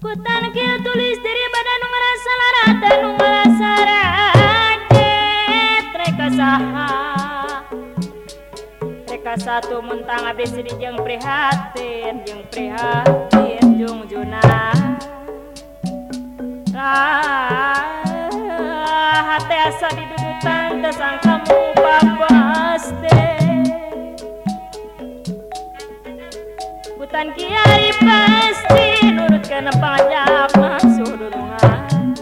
kutanggil tulis diri badan merasa laratan merasa raket mereka saha mereka satu mentang habis jadi jeng prihatin jeng prihatin jung junah ah hati asa didudutan tersangka tan Kiai pasti nurut kena panjang maksud dulungan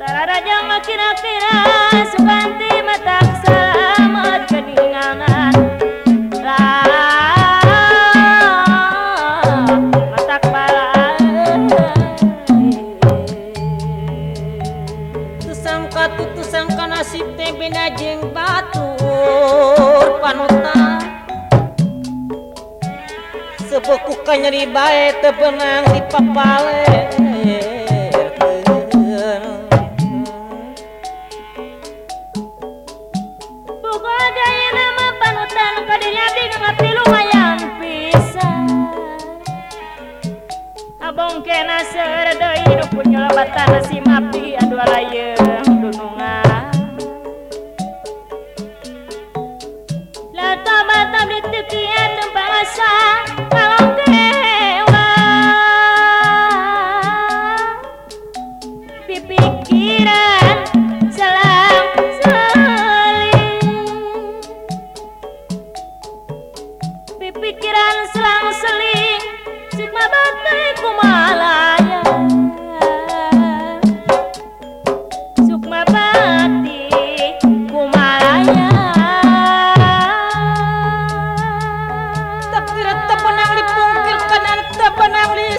Tararaja makira-kira sukanti matak selamat kedinganan Tusangka tutusangka nasib teh beda jeng batur panutan tepukukan nyeri bae tebenang di papale. Abong kena seredoi hidup punya labatan si mapi aduh layer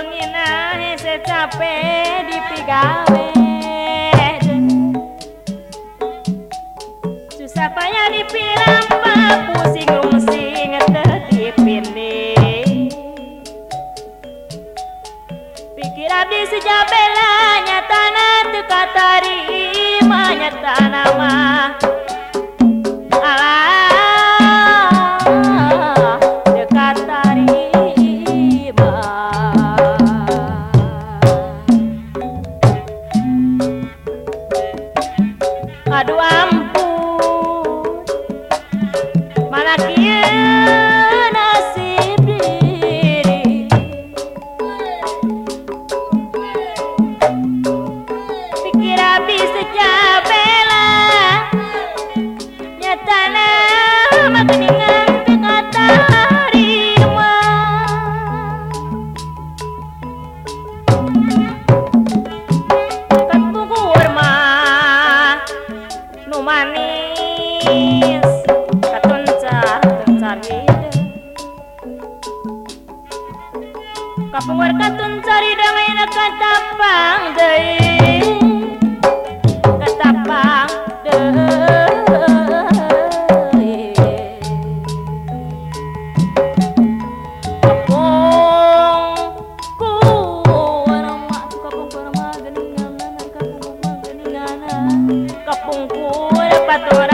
siang wengina hese capek dipigawe Susah payah dipilampa pusing rungsing tertipindi Pikir abdi sejabela nyatana teka tarima nyatana mah Apa warga tun cari dengan kata pang day Kata pang Kapungku, nama tu kapungku nama geningan, nama kapungku geningan, kapungku dapat orang.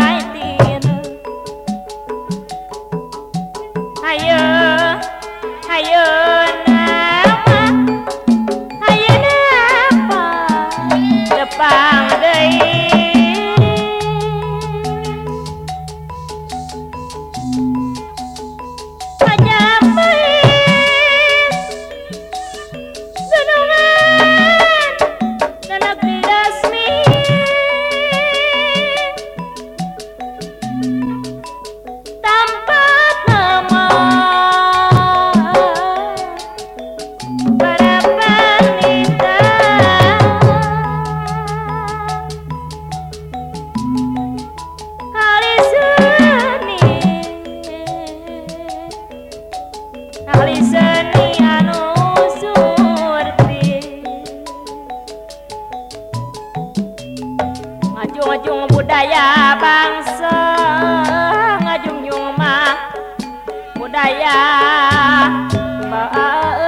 đây à, vợ